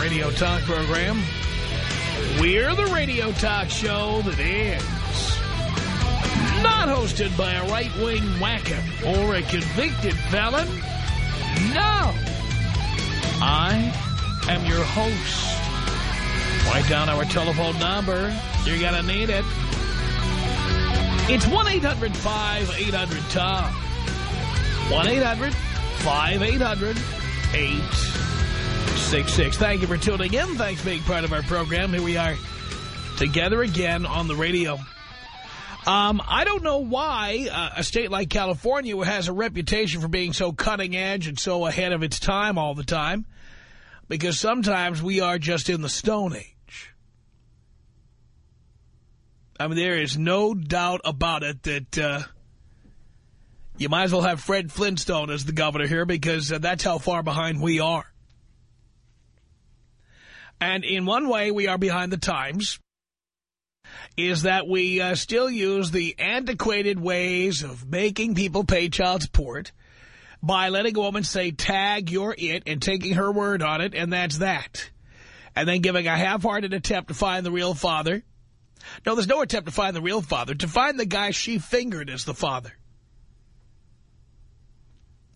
radio talk program. We're the radio talk show that is not hosted by a right-wing whacker or a convicted felon. No. I am your host. Write down our telephone number. You're going to need it. It's 1-800-5800-TOM. 1-800-5800-866. Thank you for tuning in. Thanks for being part of our program. Here we are together again on the radio. Um, I don't know why uh, a state like California has a reputation for being so cutting edge and so ahead of its time all the time. Because sometimes we are just in the Stone Age. I mean, there is no doubt about it that uh, you might as well have Fred Flintstone as the governor here because uh, that's how far behind we are. And in one way, we are behind the times, is that we uh, still use the antiquated ways of making people pay child support by letting a woman say, tag, you're it, and taking her word on it, and that's that. And then giving a half-hearted attempt to find the real father. No, there's no attempt to find the real father. To find the guy she fingered as the father.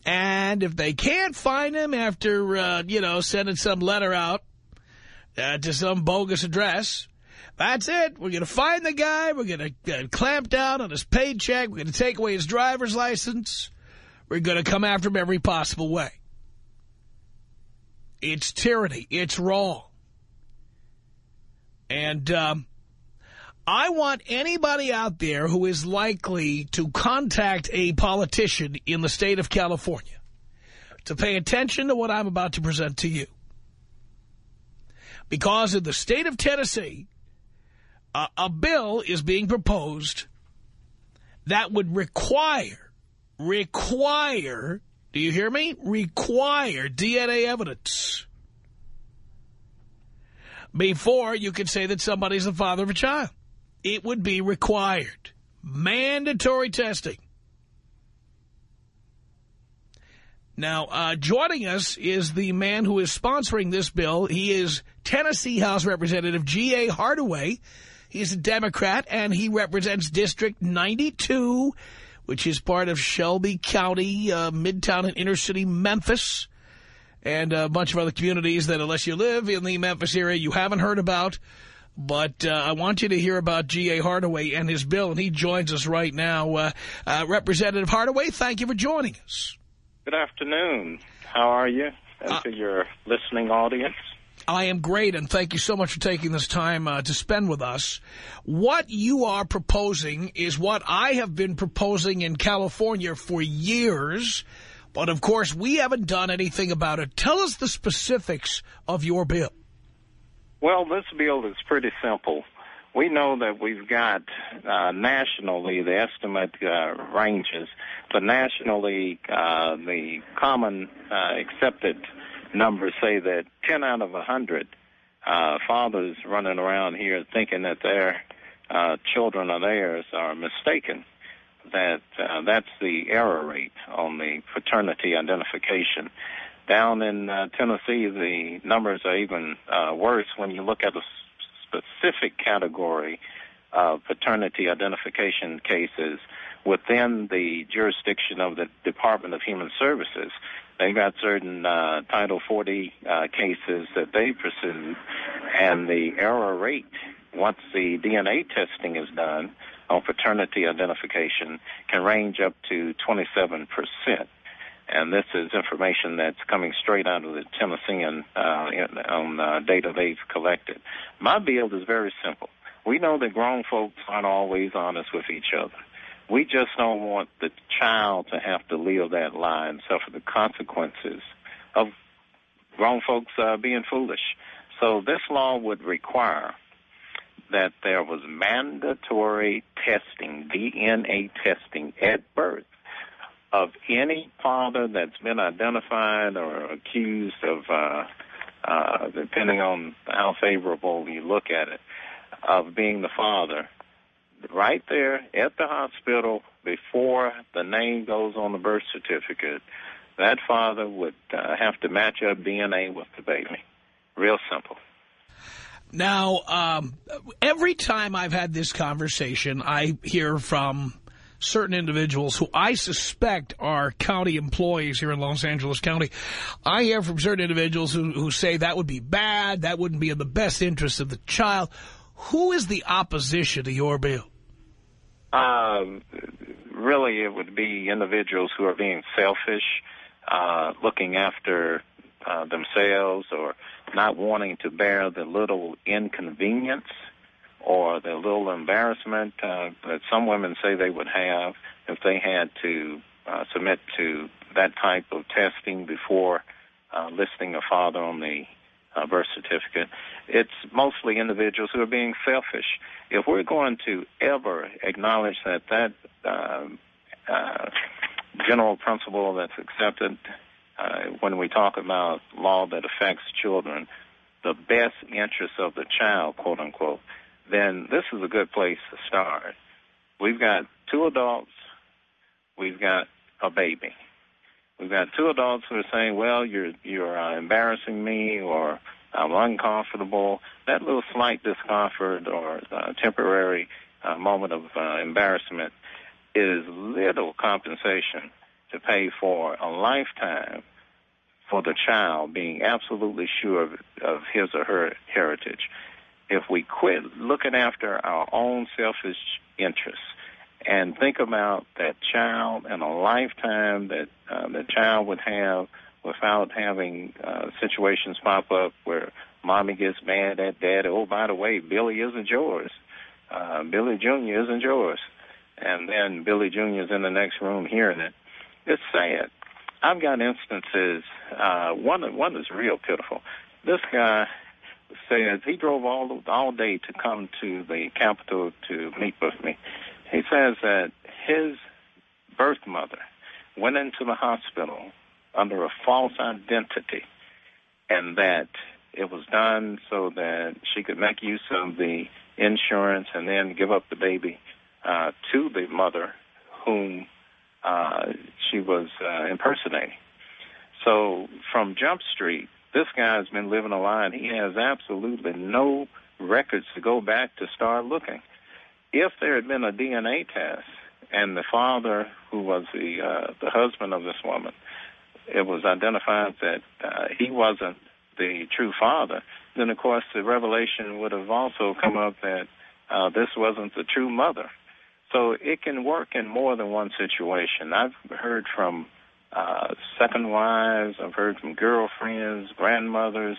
And if they can't find him after, uh, you know, sending some letter out uh, to some bogus address, that's it. We're going to find the guy. We're going to uh, clamp down on his paycheck. We're going to take away his driver's license. We're going to come after him every possible way. It's tyranny. It's wrong. And um, I want anybody out there who is likely to contact a politician in the state of California to pay attention to what I'm about to present to you. Because in the state of Tennessee, a bill is being proposed that would require, require, do you hear me? Require DNA evidence before you can say that somebody's the father of a child. It would be required. Mandatory testing. Now, uh, joining us is the man who is sponsoring this bill. He is Tennessee House Representative G.A. Hardaway. He's a Democrat, and he represents District 92, which is part of Shelby County, uh, Midtown and inner city Memphis, and a bunch of other communities that, unless you live in the Memphis area, you haven't heard about. But uh, I want you to hear about G.A. Hardaway and his bill, and he joins us right now. Uh, uh, Representative Hardaway, thank you for joining us. Good afternoon. How are you? And Uh, to your listening audience. I am great, and thank you so much for taking this time uh, to spend with us. What you are proposing is what I have been proposing in California for years, but of course we haven't done anything about it. Tell us the specifics of your bill. Well, this bill is pretty simple. We know that we've got uh, nationally the estimate uh, ranges, but nationally uh, the common uh, accepted numbers say that 10 out of 100 uh, fathers running around here thinking that their uh, children are theirs are mistaken. That uh, that's the error rate on the paternity identification. Down in uh, Tennessee, the numbers are even uh, worse when you look at a specific category of paternity identification cases within the jurisdiction of the Department of Human Services. They've got certain uh, Title 40 uh, cases that they pursued, and the error rate, once the DNA testing is done on paternity identification, can range up to 27 percent and this is information that's coming straight out of the Tennessean uh, on uh, data they've collected. My bill is very simple. We know that grown folks aren't always honest with each other. We just don't want the child to have to live that lie and suffer the consequences of grown folks uh, being foolish. So this law would require that there was mandatory testing, DNA testing at birth of any father that's been identified or accused of, uh, uh, depending on how favorable you look at it, of being the father, right there at the hospital before the name goes on the birth certificate, that father would uh, have to match up DNA with the baby. Real simple. Now, um, every time I've had this conversation, I hear from certain individuals who I suspect are county employees here in Los Angeles County. I hear from certain individuals who, who say that would be bad, that wouldn't be in the best interest of the child. Who is the opposition to your bill? Um, really, it would be individuals who are being selfish, uh, looking after uh, themselves or not wanting to bear the little inconvenience or the little embarrassment uh, that some women say they would have if they had to uh, submit to that type of testing before uh, listing a father on the uh, birth certificate. It's mostly individuals who are being selfish. If we're going to ever acknowledge that that uh, uh, general principle that's accepted uh, when we talk about law that affects children, the best interest of the child, quote unquote, then this is a good place to start. We've got two adults, we've got a baby. We've got two adults who are saying, "Well, you're you're uh, embarrassing me," or "I'm uncomfortable." That little slight discomfort or uh, temporary uh, moment of uh, embarrassment is little compensation to pay for a lifetime for the child being absolutely sure of, of his or her heritage. If we quit looking after our own selfish interests and think about that child and a lifetime that uh, the child would have without having uh, situations pop up where mommy gets mad at dad. Oh, by the way, Billy isn't yours. Uh, Billy Jr. isn't yours. And then Billy Jr. is in the next room hearing it. It's sad. I've got instances. Uh, one one is real pitiful. This guy says he drove all all day to come to the Capitol to meet with me. He says that his birth mother went into the hospital under a false identity, and that it was done so that she could make use of the insurance and then give up the baby uh, to the mother whom uh, she was uh, impersonating. So from Jump Street, this guy's been living a lie, and he has absolutely no records to go back to start looking. If there had been a DNA test, and the father, who was the uh, the husband of this woman, it was identified that uh, he wasn't the true father, then of course the revelation would have also come up that uh, this wasn't the true mother. So it can work in more than one situation. I've heard from uh, second wives, I've heard from girlfriends, grandmothers,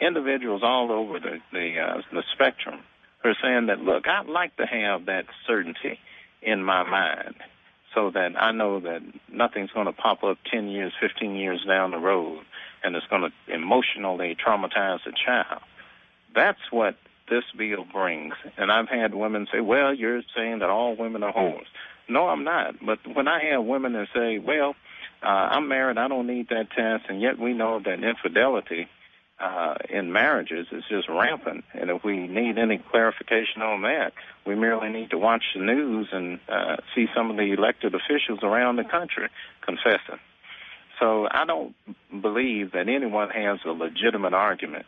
individuals all over the the, uh, the spectrum are saying that, look, I'd like to have that certainty in my mind so that I know that nothing's going to pop up 10 years, 15 years down the road and it's going to emotionally traumatize the child. That's what this bill brings. And I've had women say, well, you're saying that all women are whores. No, I'm not. But when I have women that say, well, uh, I'm married, I don't need that test, and yet we know that infidelity uh, in marriages is just rampant. And if we need any clarification on that, we merely need to watch the news and uh, see some of the elected officials around the country confessing. So I don't believe that anyone has a legitimate argument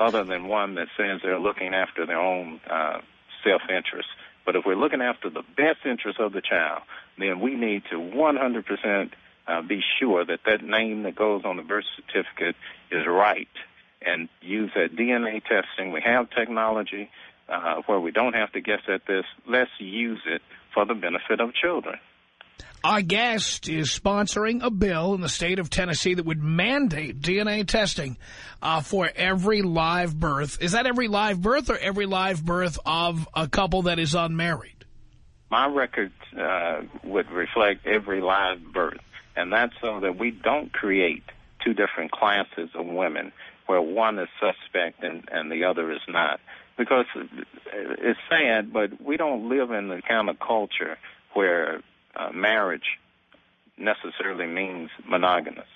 other than one that says they're looking after their own uh, self-interest. But if we're looking after the best interest of the child, then we need to 100% uh, be sure that that name that goes on the birth certificate is right and use that DNA testing. We have technology uh, where we don't have to guess at this. Let's use it for the benefit of children. Our guest is sponsoring a bill in the state of Tennessee that would mandate DNA testing uh, for every live birth. Is that every live birth or every live birth of a couple that is unmarried? My record uh, would reflect every live birth, and that's so that we don't create two different classes of women. where one is suspect and, and the other is not. Because it's sad, but we don't live in the kind of culture where uh, marriage necessarily means monogamous.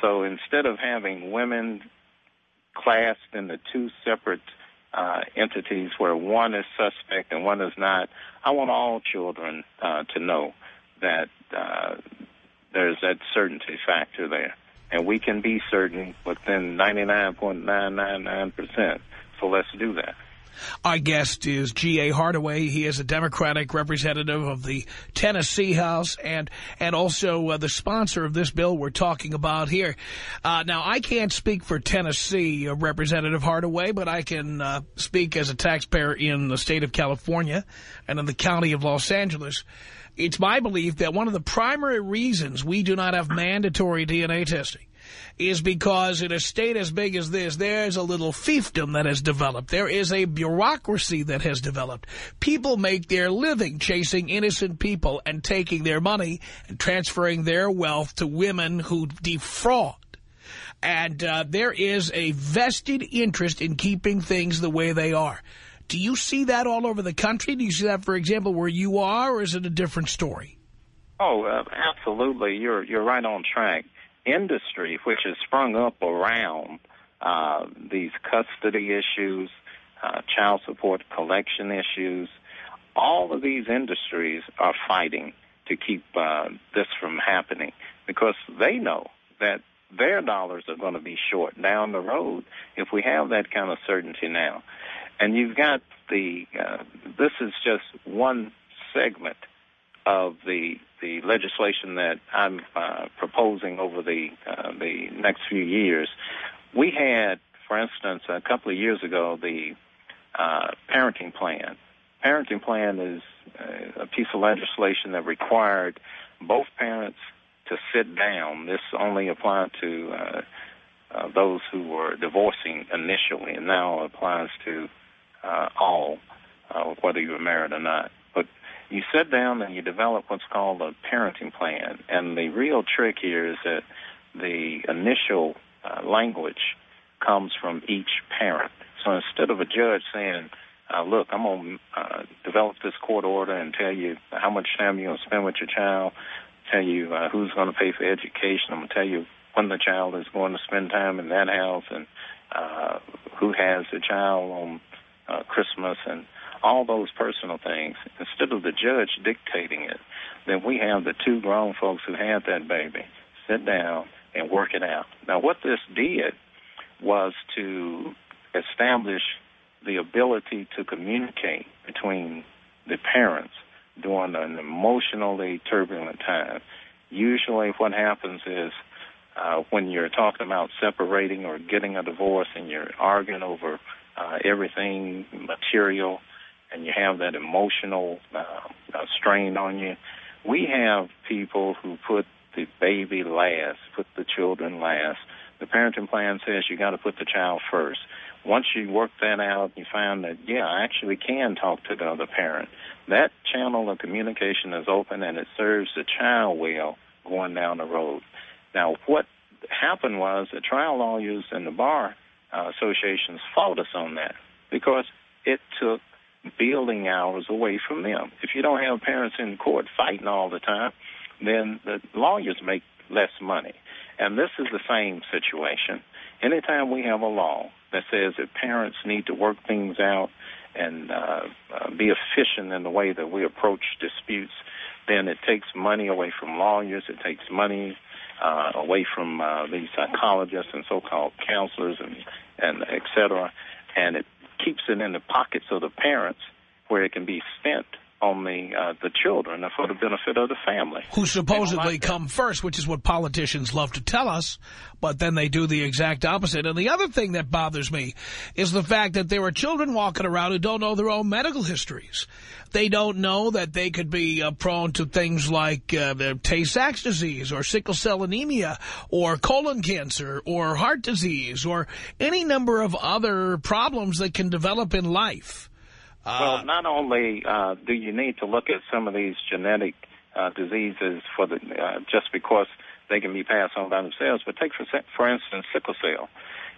So instead of having women classed into two separate uh, entities where one is suspect and one is not, I want all children uh, to know that uh, there's that certainty factor there. And we can be certain within 99.999%. So let's do that. Our guest is G.A. Hardaway. He is a Democratic representative of the Tennessee House and and also uh, the sponsor of this bill we're talking about here. Uh, now, I can't speak for Tennessee, uh, Representative Hardaway, but I can uh, speak as a taxpayer in the state of California and in the county of Los Angeles. It's my belief that one of the primary reasons we do not have mandatory DNA testing is because in a state as big as this, there's a little fiefdom that has developed. There is a bureaucracy that has developed. People make their living chasing innocent people and taking their money and transferring their wealth to women who defraud. And uh, there is a vested interest in keeping things the way they are. Do you see that all over the country? Do you see that, for example, where you are, or is it a different story? Oh, uh, absolutely. You're you're right on track industry which has sprung up around uh, these custody issues, uh, child support collection issues. All of these industries are fighting to keep uh, this from happening because they know that their dollars are going to be short down the road if we have that kind of certainty now. And you've got the, uh, this is just one segment of the the legislation that I'm uh, proposing over the uh, the next few years, we had, for instance, a couple of years ago, the uh, parenting plan. Parenting plan is uh, a piece of legislation that required both parents to sit down. This only applied to uh, uh, those who were divorcing initially, and now applies to all, whether you were married or not But you sit down and you develop what's called a parenting plan. And the real trick here is that the initial uh, language comes from each parent. So instead of a judge saying, uh, look, I'm going to uh, develop this court order and tell you how much time you're going to spend with your child, tell you uh, who's going to pay for education, I'm going to tell you when the child is going to spend time in that house and uh, who has the child on uh, Christmas and all those personal things, instead of the judge dictating it, then we have the two grown folks who had that baby sit down and work it out. Now, what this did was to establish the ability to communicate between the parents during an emotionally turbulent time. Usually, what happens is uh, when you're talking about separating or getting a divorce and you're arguing over uh, everything material, and you have that emotional uh, uh, strain on you. We have people who put the baby last, put the children last. The parenting plan says you got to put the child first. Once you work that out, you find that yeah, I actually can talk to the other parent. That channel of communication is open and it serves the child well going down the road. Now, what happened was the trial lawyers and the bar uh, associations fought us on that because it took building hours away from them. If you don't have parents in court fighting all the time, then the lawyers make less money. And this is the same situation. Anytime we have a law that says that parents need to work things out and uh, uh, be efficient in the way that we approach disputes, then it takes money away from lawyers. It takes money uh, away from uh, the psychologists and so-called counselors and and et cetera, and it keeps it in the pockets of the parents where it can be spent on the uh, the children for the benefit of the family. Who supposedly like come first, which is what politicians love to tell us, but then they do the exact opposite. And the other thing that bothers me is the fact that there are children walking around who don't know their own medical histories. They don't know that they could be uh, prone to things like uh, Tay-Sachs disease or sickle cell anemia or colon cancer or heart disease or any number of other problems that can develop in life. Uh, well, not only uh, do you need to look at some of these genetic uh, diseases for the uh, just because they can be passed on by themselves. But take, for, for instance, sickle cell.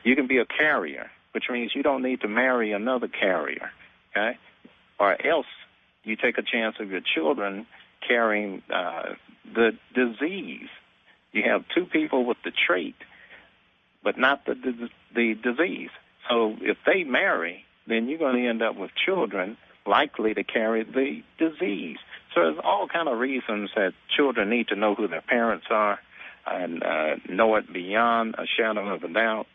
You can be a carrier, which means you don't need to marry another carrier, okay? Or else you take a chance of your children carrying uh, the disease. You have two people with the trait, but not the, the, the disease. So if they marry, then you're going to end up with children likely to carry the disease. So there's all kind of reasons that children need to know who their parents are and uh, know it beyond a shadow of a doubt.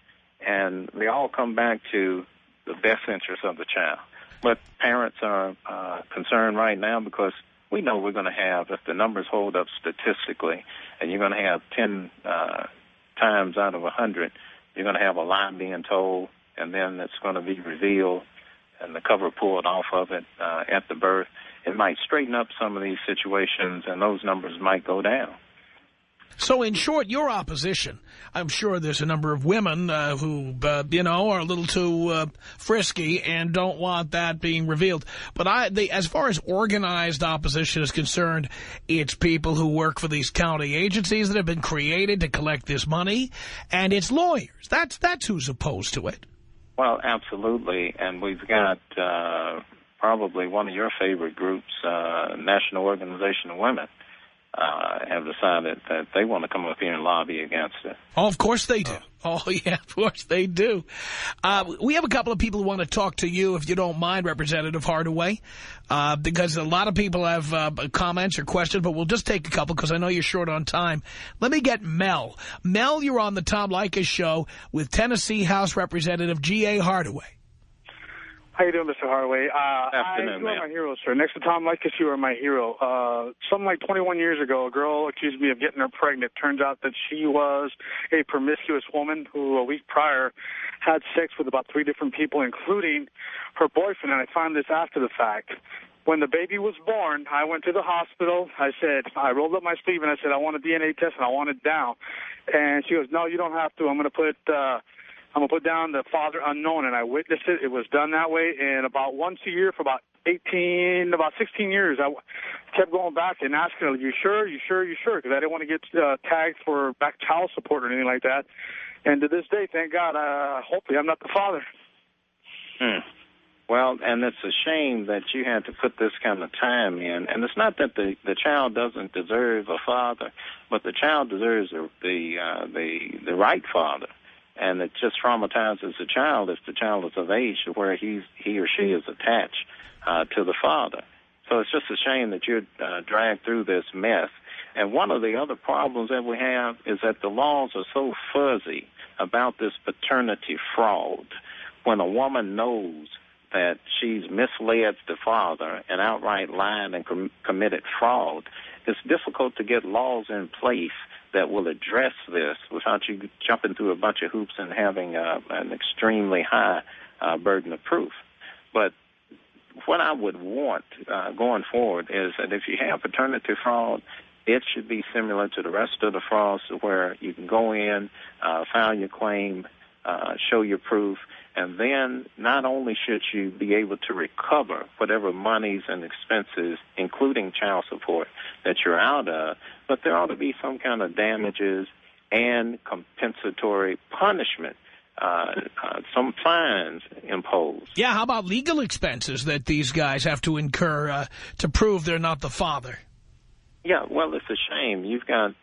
And they all come back to the best interest of the child. But parents are uh, concerned right now because we know we're going to have, if the numbers hold up statistically, and you're going to have 10 uh, times out of 100, you're going to have a lie being told, and then it's going to be revealed and the cover pulled off of it uh, at the birth. It might straighten up some of these situations, and those numbers might go down. So in short, your opposition, I'm sure there's a number of women uh, who, uh, you know, are a little too uh, frisky and don't want that being revealed. But I, they, as far as organized opposition is concerned, it's people who work for these county agencies that have been created to collect this money, and it's lawyers. That's, that's who's opposed to it. Well, absolutely. And we've got uh, probably one of your favorite groups, uh, National Organization of Women uh, have decided that they want to come up here and lobby against it. Oh, of course they do. Oh, yeah, of course they do. Uh, we have a couple of people who want to talk to you, if you don't mind, Representative Hardaway, uh, because a lot of people have uh, comments or questions, but we'll just take a couple because I know you're short on time. Let me get Mel. Mel, you're on the Tom Leykis show with Tennessee House Representative G.A. Hardaway. How you doing, Mr. Hardaway? Uh, Afternoon, I, you are my hero, sir. Next to Tom Leykis, you are my hero. Uh, something like 21 years ago, a girl accused me of getting her pregnant. Turns out that she was a promiscuous woman who, a week prior, had sex with about three different people, including her boyfriend. And I found this after the fact. When the baby was born, I went to the hospital. I said, I rolled up my sleeve and I said, I want a DNA test and I want it down. And she goes, no, you don't have to. I'm going to put... Uh, I'm gonna put down the father unknown, and I witnessed it. It was done that way, and about once a year for about 18, about 16 years, I kept going back and asking her, "You sure? You sure? You sure?" Because I didn't want to get uh, tagged for back child support or anything like that. And to this day, thank God, uh, hopefully I'm not the father. Hmm. Well, and it's a shame that you had to put this kind of time in. And it's not that the the child doesn't deserve a father, but the child deserves the the uh, the, the right father and it just traumatizes the child if the child is of age to where he's he or she is attached uh, to the father. So it's just a shame that you're uh, dragged through this mess. And one of the other problems that we have is that the laws are so fuzzy about this paternity fraud. When a woman knows that she's misled the father and outright lied and com- committed fraud, it's difficult to get laws in place that will address this without you jumping through a bunch of hoops and having uh, an extremely high uh, burden of proof. But what I would want uh, going forward is that if you have paternity fraud, it should be similar to the rest of the frauds where you can go in, uh, file your claim, uh, show your proof, and then not only should you be able to recover whatever monies and expenses, including child support, that you're out of, but there ought to be some kind of damages and compensatory punishment. Uh, uh, some fines imposed. Yeah, how about legal expenses that these guys have to incur uh, to prove they're not the father? Yeah, well, it's a shame. You've got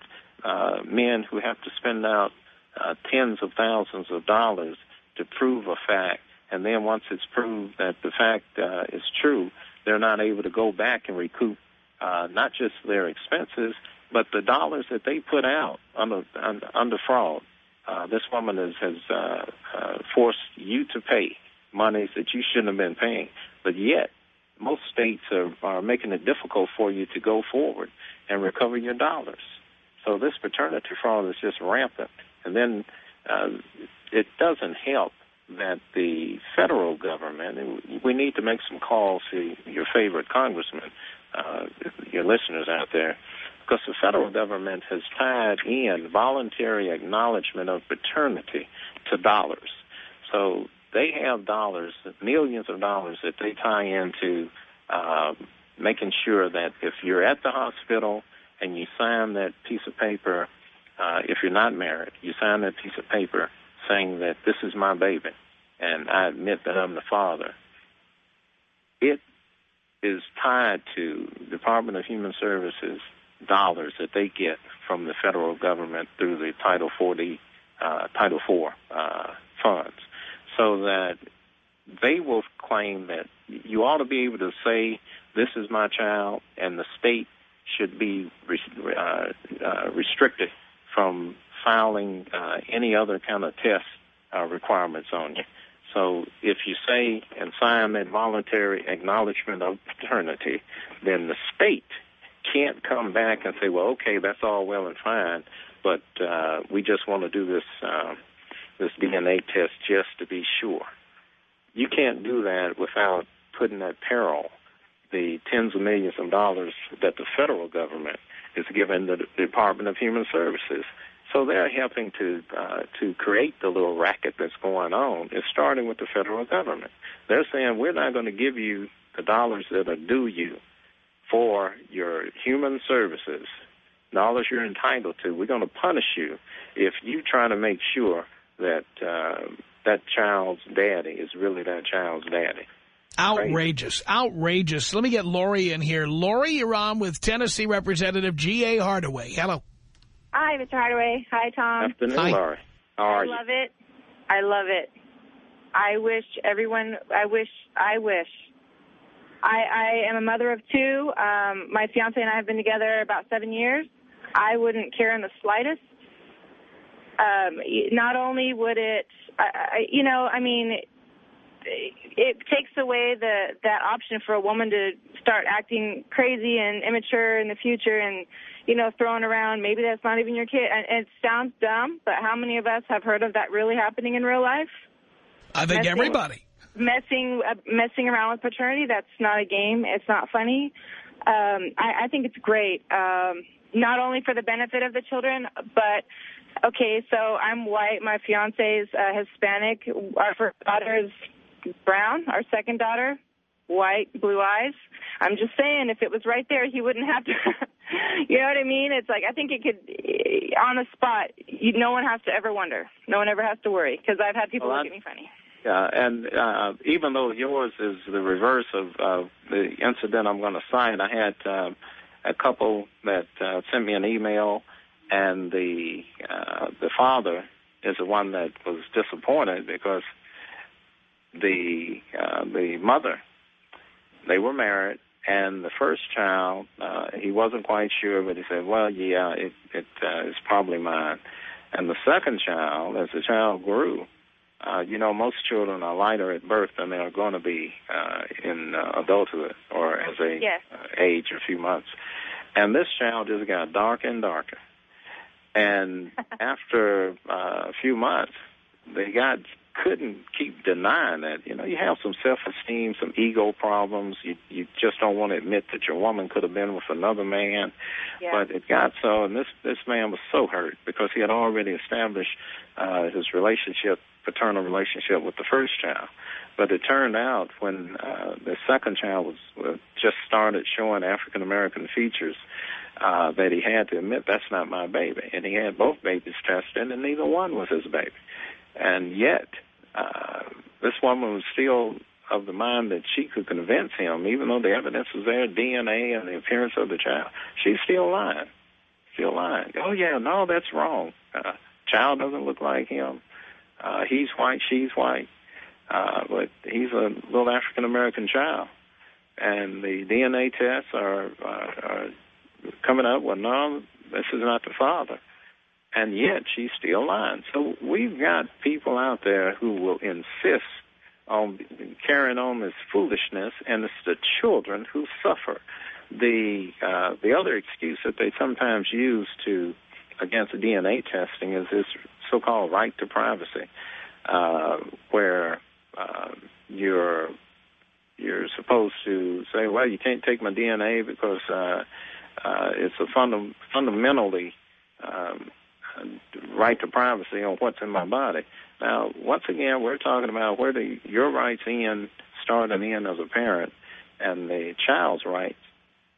uh, men who have to spend out uh, tens of thousands of dollars to prove a fact, and then once it's proved that the fact uh, is true, they're not able to go back and recoup uh, not just their expenses, but the dollars that they put out under under, under fraud. Uh, this woman is, has uh, uh, forced you to pay monies that you shouldn't have been paying, but yet most states are, are making it difficult for you to go forward and recover your dollars. So this paternity fraud is just rampant. And then uh, it doesn't help that the federal government, we need to make some calls to your favorite congressman, uh, your listeners out there, because the federal government has tied in voluntary acknowledgement of paternity to dollars. So they have dollars, millions of dollars that they tie into uh, making sure that if you're at the hospital and you sign that piece of paper uh, if you're not married, you sign that piece of paper saying that this is my baby, and I admit that I'm the father. It is tied to Department of Human Services dollars that they get from the federal government through the Title 40, uh, Title 4 uh, funds, so that they will claim that you ought to be able to say this is my child, and the state should be uh, uh, restricted from filing uh, any other kind of test uh, requirements on you. So if you say and sign that voluntary acknowledgement of paternity, then the state can't come back and say, well, okay, that's all well and fine, but uh, we just want to do this uh, this DNA test just to be sure. You can't do that without putting at peril the tens of millions of dollars that the federal government is giving the Department of Human Services. So they're helping to uh, to create the little racket that's going on. It's starting with the federal government. They're saying we're not going to give you the dollars that are due you for your human services, dollars you're entitled to. We're going to punish you if you try to make sure that uh, that child's daddy is really that child's daddy. Outrageous. Outrageous. Let me get Lori in here. Lori, you're on with Tennessee Representative G.A. Hardaway. Hello. Hi, Mr. Hardaway. Hi, Tom. Afternoon, Hi. Lori. How are I you? I love it. I love it. I wish everyone, I wish, I wish. I, I am a mother of two. Um, my fiance and I have been together about seven years. I wouldn't care in the slightest. Um, not only would it, I, I, you know, I mean, it takes away the that option for a woman to start acting crazy and immature in the future and you know throwing around maybe that's not even your kid. And, it sounds dumb but how many of us have heard of that really happening in real life? I think messing, everybody. Messing uh, messing around with paternity that's not a game. It's not funny. Um i i think it's great um not only for the benefit of the children but okay so i'm white my fiance's uh, hispanic our first daughter is brown, our second daughter, white, blue eyes. I'm just saying, if it was right there, he wouldn't have to. you know what I mean? It's like I think it could, on the spot. You, no one has to ever wonder. No one ever has to worry because I've had people well, look at me funny. Yeah, and uh, even though yours is the reverse of uh, the incident I'm going to cite, I had uh, a couple that uh, sent me an email, and the uh, the father is the one that was disappointed because the uh, the mother. They were married, and the first child, uh, he wasn't quite sure, but he said, "Well, yeah, it it uh, is probably mine." And the second child, as the child grew, uh, you know, most children are lighter at birth than they are going to be uh, in uh, adulthood or as they yes. uh, age a few months. And this child just got darker and darker. And after uh, a few months, they got couldn't keep denying that. You know, you have some self-esteem, some ego problems. You you just don't want to admit that your woman could have been with another man. Yeah. But it got so, and this this man was so hurt because he had already established uh, his relationship, paternal relationship with the first child. But it turned out when uh, the second child was uh, just started showing African American features, uh, that he had to admit that's not my baby, and he had both babies tested, and neither one was his baby. And yet, uh, this woman was still of the mind that she could convince him, even though the evidence was there, DNA and the appearance of the child. She's still lying. Still lying. Oh, yeah, no, that's wrong. Uh, child doesn't look like him. Uh, he's white, she's white. Uh, but he's a little African American child. And the DNA tests are, uh, are coming up, well, no, this is not the father and yet she's still lying. So we've got people out there who will insist on carrying on this foolishness, and it's the children who suffer. The uh, the other excuse that they sometimes use to against DNA testing is this so-called right to privacy, uh, where uh, you're you're supposed to say, well, you can't take my DNA because uh, uh, it's a funda- fundamentally um, right to privacy on what's in my body. Now, once again, we're talking about where the your rights end, start and end as a parent, and the child's rights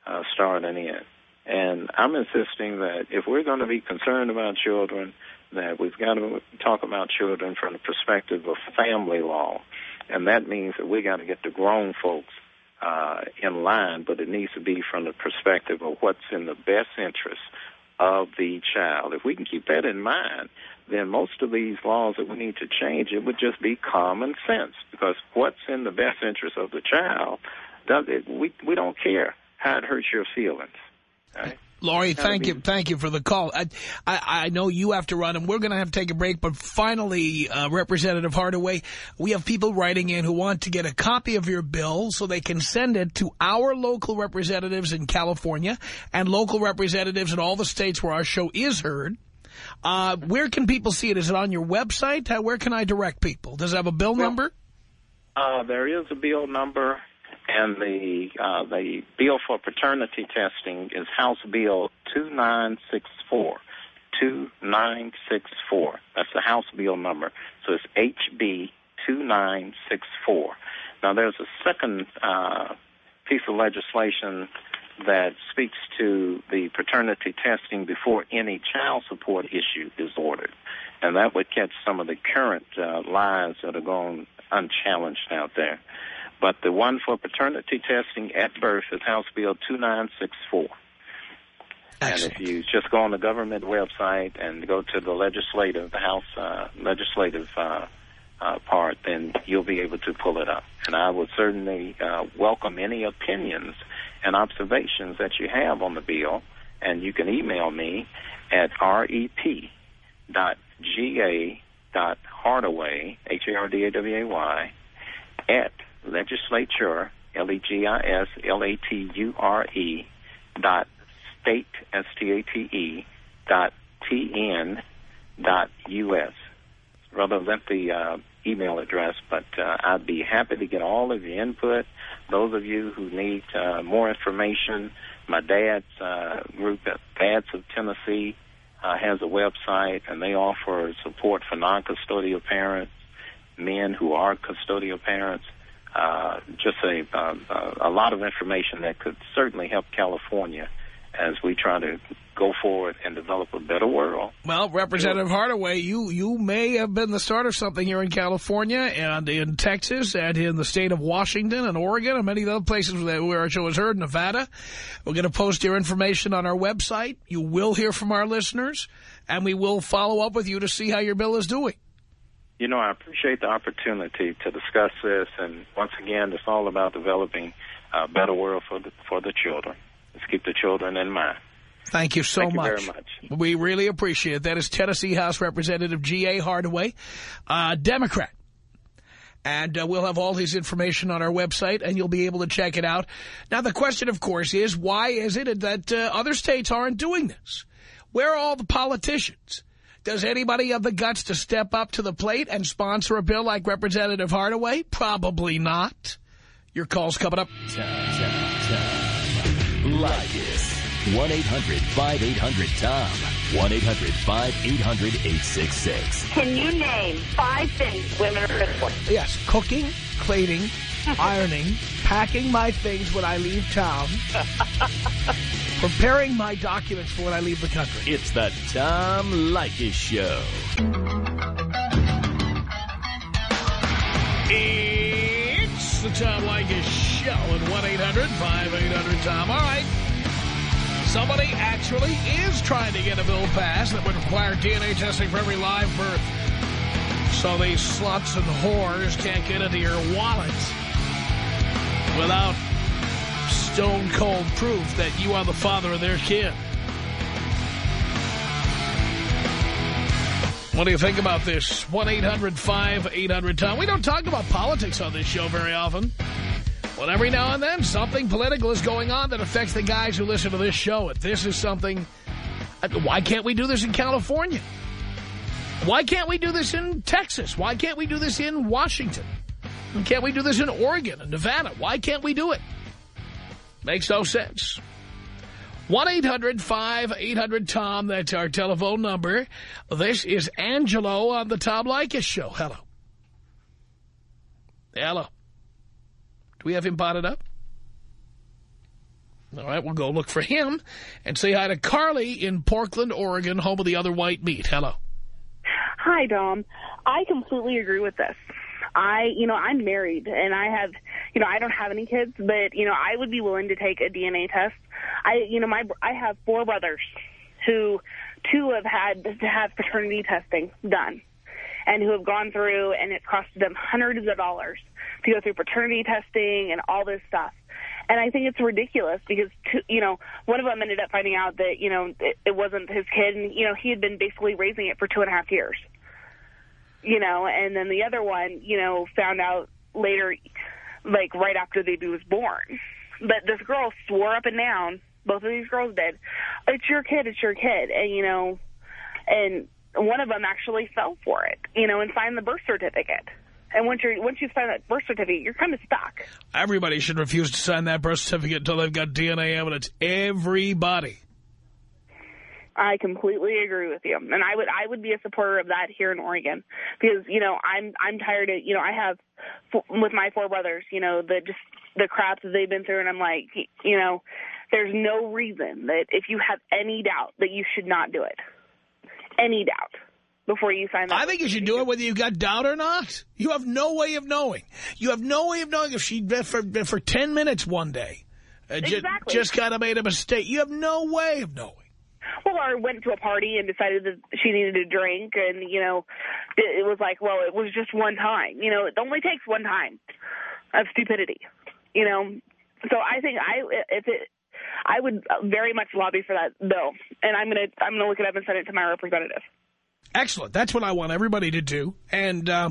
uh, start and end. And I'm insisting that if we're going to be concerned about children, that we've got to talk about children from the perspective of family law. And that means that we got to get the grown folks uh, in line, but it needs to be from the perspective of what's in the best interest of the child. If we can keep that in mind, then most of these laws that we need to change, it would just be common sense because what's in the best interest of the child, does it, we, we don't care how it hurts your feelings. Right? Lori, thank you, thank you for the call. I, I, I know you have to run, and we're going to have to take a break. But finally, uh, Representative Hardaway, we have people writing in who want to get a copy of your bill so they can send it to our local representatives in California and local representatives in all the states where our show is heard. Uh, where can people see it? Is it on your website? where can I direct people? Does it have a bill well, number? Uh, there is a bill number. And the uh, the bill for paternity testing is House Bill 2964. 2964. That's the House Bill number. So it's HB 2964. Now there's a second uh, piece of legislation that speaks to the paternity testing before any child support issue is ordered. And that would catch some of the current uh, lies that are going unchallenged out there. But the one for paternity testing at birth is House Bill 2964. Excellent. And if you just go on the government website and go to the legislative, the House uh, legislative uh, uh, part, then you'll be able to pull it up. And I would certainly uh, welcome any opinions and observations that you have on the bill. And you can email me at rep.ga.hardaway, H-A-R-D-A-W-A-Y, at legislature, L-E-G-I-S-L-A-T-U-R-E, dot state, S-T-A-T-E, dot T-N, dot U-S. Rather lengthy uh, email address, but uh, I'd be happy to get all of your input. Those of you who need uh, more information, my dad's uh, group, at Dads of Tennessee, uh, has a website, and they offer support for non-custodial parents, men who are custodial parents, uh, just a, uh, a lot of information that could certainly help California as we try to go forward and develop a better world. Well, Representative Hardaway, you you may have been the start of something here in California and in Texas and in the state of Washington and Oregon and many other places where our show is heard, Nevada. We're going to post your information on our website. You will hear from our listeners, and we will follow up with you to see how your bill is doing. You know, I appreciate the opportunity to discuss this, and once again, it's all about developing a better world for the for the children. Let's keep the children in mind. Thank you so much. Thank much. You very much. We really appreciate it. That is Tennessee House Representative G.A. Hardaway, uh, Democrat. And uh, we'll have all his information on our website, and you'll be able to check it out. Now, the question, of course, is why is it that uh, other states aren't doing this? Where are all the politicians? Does anybody have the guts to step up to the plate and sponsor a bill like Representative Hardaway? Probably not. Your call's coming up. Tom, Tom, Tom. Leykis. 1-800-5800-TOM. 1-800-5800-866. Can you name five things women are good for? Yes, cooking, cleaning, ironing, packing my things when I leave town, preparing my documents for when I leave the country. It's the Tom Leykis Show. It's the Tom Leykis Show at 1-800-5800-TOM. All right. Somebody actually is trying to get a bill passed that would require DNA testing for every live birth. So these sluts and whores can't get into your wallet without stone-cold proof that you are the father of their kid. What do you think about this? 1-800-5800-TOM. We don't talk about politics on this show very often. But every now and then, something political is going on that affects the guys who listen to this show. If this is something... Uh, why can't we do this in California? Why can't we do this in Texas? Why can't we do this in Washington? Why can't we do this in Oregon and Nevada? Why can't we do it? Makes no sense. 1-800-5800-TOM. That's our telephone number. This is Angelo on the Tom Leykis Show. Hello. Hello. Do we have him potted up? All right, we'll go look for him and say hi to Carly in Portland, Oregon, home of the other white meat. Hello. Hi, Dom. I completely agree with this. I, you know, I'm married and I have, you know, I don't have any kids, but, you know, I would be willing to take a DNA test. I, you know, my, I have four brothers who, two have had to have paternity testing done and who have gone through and it costed them hundreds of dollars to go through paternity testing and all this stuff. And I think it's ridiculous because, you know, one of them ended up finding out that, you know, it, it wasn't his kid. And, you know, he had been basically raising it for two and a half years. You know, and then the other one, you know, found out later, like right after the baby was born. But this girl swore up and down, both of these girls did, it's your kid, it's your kid. And, you know, and one of them actually fell for it, you know, and signed the birth certificate. And once you once you sign that birth certificate, you're kind of stuck. Everybody should refuse to sign that birth certificate until they've got DNA evidence. Everybody. I completely agree with you, and I would I would be a supporter of that here in Oregon because you know I'm I'm tired of you know I have with my four brothers you know the just the crap that they've been through, and I'm like you know there's no reason that if you have any doubt that you should not do it, any doubt before you sign that. I think you should do it whether you've got doubt or not. You have no way of knowing. You have no way of knowing if she for for 10 minutes one day uh, exactly. just kind of made a mistake. You have no way of knowing. Well, or went to a party and decided that she needed a drink, and, you know, it, was like, well, it was just one time. You know, it only takes one time of stupidity, you know. So I think I if it I would very much lobby for that bill, and I'm gonna I'm gonna look it up and send it to my representative. Excellent. That's what I want everybody to do. And uh,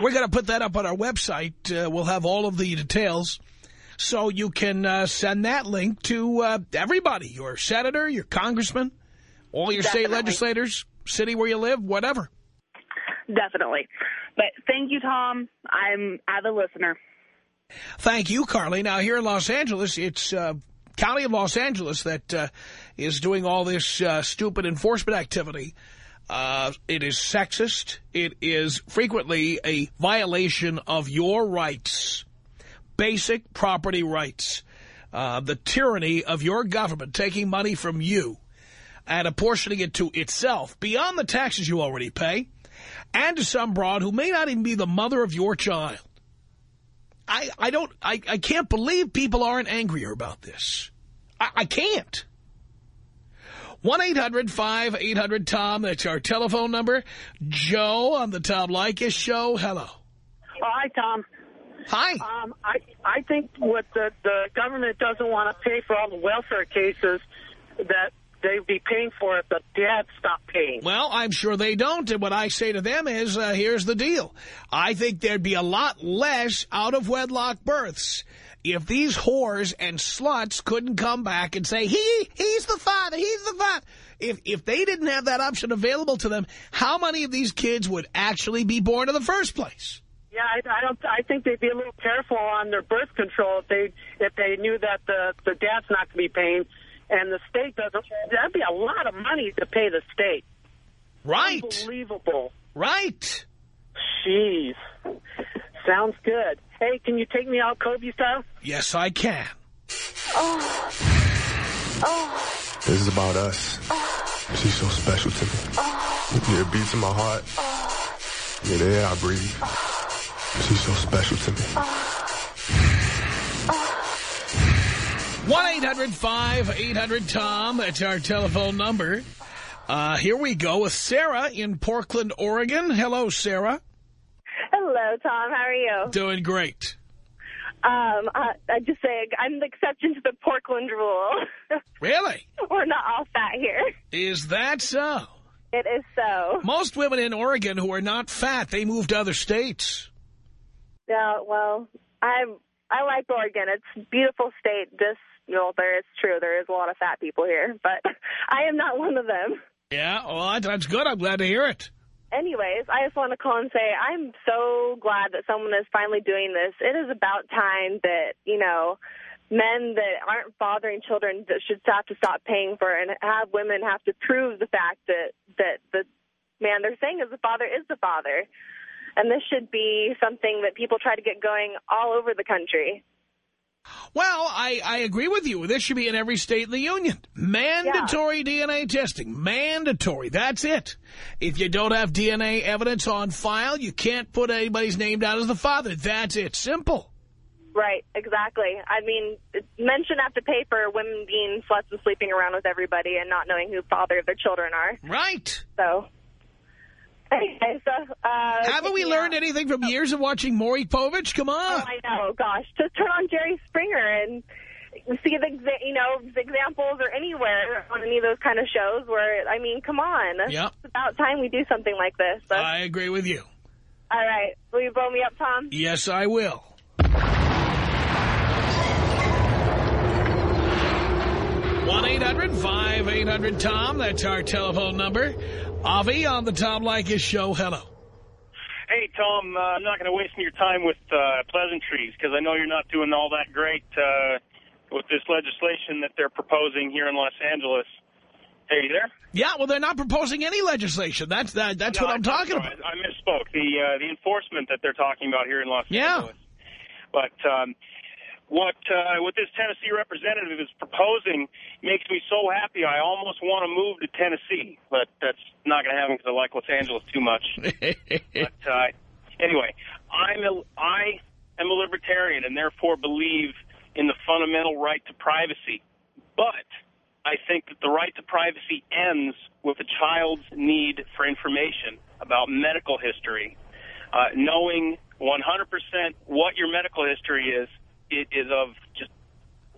we're going to put that up on our website. Uh, we'll have all of the details. So you can uh, send that link to uh, everybody, your senator, your congressman, all your Definitely. state legislators, city where you live, whatever. Definitely. But thank you, Tom. I'm avid listener. Thank you, Carly. Now, here in Los Angeles, it's uh, County of Los Angeles that uh, is doing all this uh, stupid enforcement activity. Uh, it is sexist. It is frequently a violation of your rights, basic property rights. Uh, the tyranny of your government taking money from you and apportioning it to itself beyond the taxes you already pay and to some broad who may not even be the mother of your child. I, I don't, I, I can't believe people aren't angrier about this. I, I can't. 1-800-5800-TOM. That's our telephone number. Joe on the Tom Leykis show. Hello. Oh, hi, Tom. Hi. Um, I I think what the the government doesn't want to pay for all the welfare cases that they'd be paying for if the dads stop paying. Well, I'm sure they don't. And what I say to them is, uh, here's the deal. I think there'd be a lot less out-of-wedlock births if these whores and sluts couldn't come back and say, he, he's the father, he's the father. If, if they didn't have that option available to them, how many of these kids would actually be born in the first place? Yeah, I, I don't. I think they'd be a little careful on their birth control if they if they knew that the the dad's not going to be paying, and the state doesn't. That'd be a lot of money to pay the state. Right. Unbelievable. Right. Jeez. Sounds good. Hey, can you take me out Kobe style? Yes, I can. Oh. Oh. This is about us. Oh. She's so special to me. Oh. Yeah, it beats in my heart. Oh. Yeah, the air I breathe. She's so special to me. One eight hundred five eight hundred Tom. That's our telephone number. Uh, here we go with Sarah in Portland, Oregon. Hello, Sarah. Hello, Tom. How are you? Doing great. Um, I, I just say I'm the exception to the Portland rule. Really? We're not all fat here. Is that so? It is so. Most women in Oregon who are not fat, they move to other states. Yeah, well, I I like Oregon. It's a beautiful state. Just, you know, there is true. There is a lot of fat people here, but I am not one of them. Yeah, well, that's good. I'm glad to hear it. Anyways, I just want to call and say I'm so glad that someone is finally doing this. It is about time that, you know, men that aren't fathering children that should have to stop paying for it and have women have to prove the fact that, that the man they're saying is the father is the father. And this should be something that people try to get going all over the country. Well, I, I agree with you. This should be in every state in the union. Mandatory yeah. DNA testing. Mandatory. That's it. If you don't have DNA evidence on file, you can't put anybody's name down as the father. That's it. Simple. Right, exactly. I mean, men shouldn't have to pay for women being sluts and sleeping around with everybody and not knowing who father of their children are. Right. So, So, uh, Haven't we learned out. anything from years of watching Maury Povich? Come on. Oh, I know. Gosh, just turn on Jerry Springer and see the you know examples or anywhere on any of those kind of shows where I mean, come on. Yep. It's about time we do something like this. So. I agree with you. All right. Will you blow me up, Tom? Yes, I will. One 800 tom That's our telephone number. Avi on the Tom Leykis show. Hello. Hey, Tom, uh, I'm not going to waste your time with uh, pleasantries because I know you're not doing all that great uh, with this legislation that they're proposing here in Los Angeles. Hey, you there? Yeah, well, they're not proposing any legislation. That's that, that's no, what I'm talking about. I misspoke. The uh, the enforcement that they're talking about here in Los yeah. Angeles. But um, what uh, what this Tennessee representative is proposing makes me so happy. I almost want to move to Tennessee, but that's not going to happen because I like Los Angeles too much. but uh, anyway, I'm a, I am a libertarian and therefore believe in the fundamental right to privacy. But I think that the right to privacy ends with a child's need for information about medical history, uh, knowing 100% what your medical history is is of just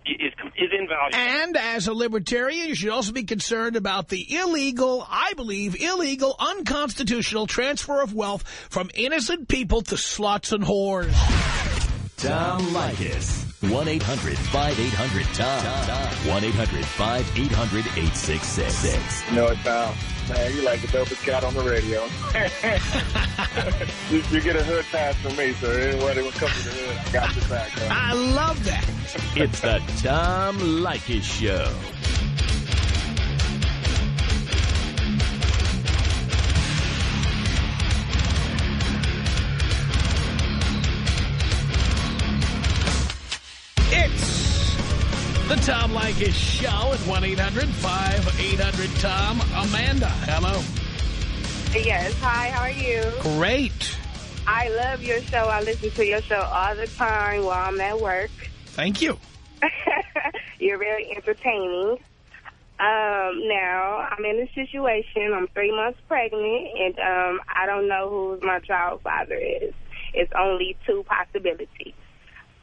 is, is invaluable. And as a libertarian, you should also be concerned about the illegal, I believe, illegal, unconstitutional transfer of wealth from innocent people to sluts and whores. Tom Leykis. 1-800-5800-TOM. 1-800-5800-866. You know it, Tom. Man, you like the dopest cat on the radio. you, you, get a hood pass from me, so anybody will come to the hood, I got your back. Huh? I love that. it's the Tom Leykis Show. Leykis Show at 1-800-5800-TOM. Amanda, hello. Yes, hi, how are you? Great. I love your show. I listen to your show all the time while I'm at work. Thank you. You're very entertaining. Um, now, I'm in a situation. I'm three months pregnant, and um, I don't know who my child's father is. It's only two possibilities.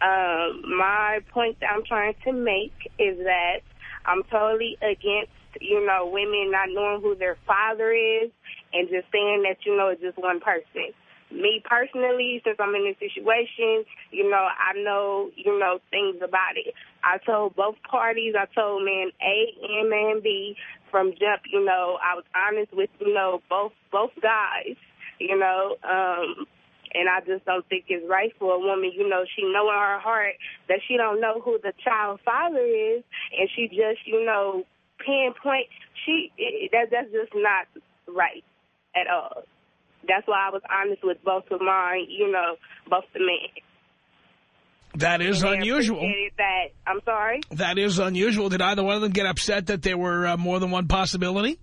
Um, my point that I'm trying to make is that I'm totally against, you know, women not knowing who their father is and just saying that, you know, it's just one person. Me personally, since I'm in this situation, you know, I know, you know, things about it. I told both parties, I told man A and man B from jump, you know, I was honest with, you know, both, both guys, you know, um, and I just don't think it's right for a woman, you know, she know in her heart that she don't know who the child father is, and she just, you know, pinpoint, she, that, that's just not right at all. That's why I was honest with both of mine, you know, both the men. That is unusual. That I'm sorry. That is unusual. Did either one of them get upset that there were uh, more than one possibility?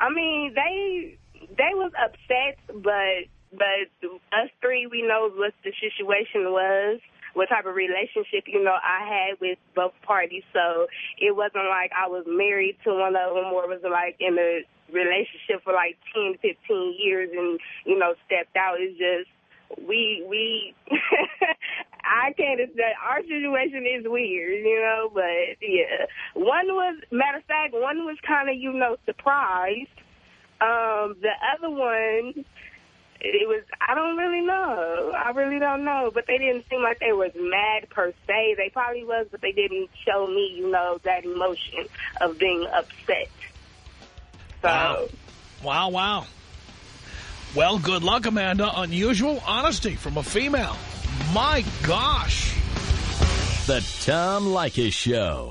I mean, they they was upset, but but us three, we know what the situation was, what type of relationship, you know, I had with both parties. So it wasn't like I was married to one of them or was like in a relationship for like 10, 15 years and, you know, stepped out. It's just, we, we, I can't, our situation is weird, you know, but yeah. One was, matter of fact, one was kind of, you know, surprised. Um, the other one, it was, I don't really know. I really don't know. But they didn't seem like they was mad per se. They probably was, but they didn't show me, you know, that emotion of being upset. So. Wow. Wow, wow. Well, good luck, Amanda. Unusual honesty from a female. My gosh. The Tom Leykis Show.